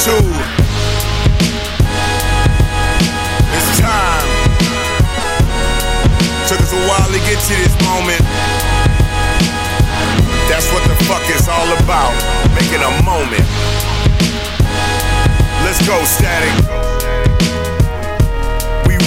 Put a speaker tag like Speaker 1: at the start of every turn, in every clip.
Speaker 1: attitude. It's time. Took us a while to get to this moment. That's what the fuck is all about. Making a moment. Let's go, Statik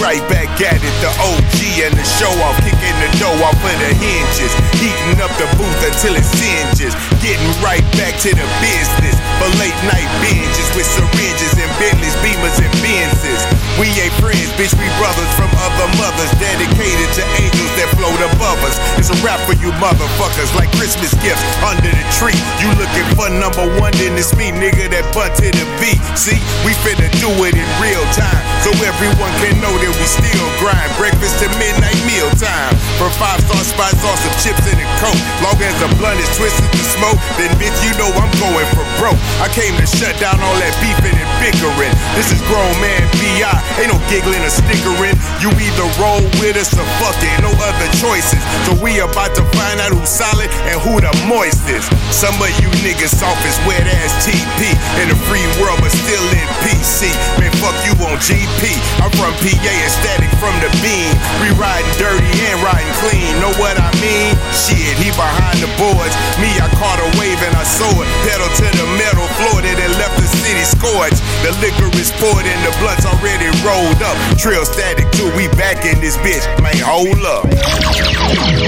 Speaker 1: right back at it. The OG and the show off, kicking the dough off of the hinges, heating up the booth until it singes. Getting right back to the business for late night binge with syringes and Bentleys, Beamers and Benzes. We ain't friends, bitch, we brothers from other mothers, dedicated to angels that float above us. It's a rap for you motherfuckers, like Christmas gifts under the tree. You looking for number one, then it's me, nigga, that butt to the beat. See, we finna do it in real time, so everyone can know that we still grind. Breakfast to midnight meal five star spots, on some chips and a coke. Long as the blunt is twisted to smoke, then bitch, you know I'm going for broke. I came to shut down all that beefing and bickering. This is grown man B.I. Ain't no giggling or snickering. You either roll with us or fuck it, no other choices. So we about to find out who's solid and who the moistest. Some of you niggas soft as wet ass TP in the free world, but still in PC. GP. I'm from PA and Statik from the Bean. We riding dirty and riding clean. Know what I mean? Shit, he behind the boards. Me, I caught a wave and I saw it. Pedal to the metal, floored it and left the city scorched. The liquor is poured and the blood's already rolled up. Trill Statik too, we back in this bitch. Man, hold up.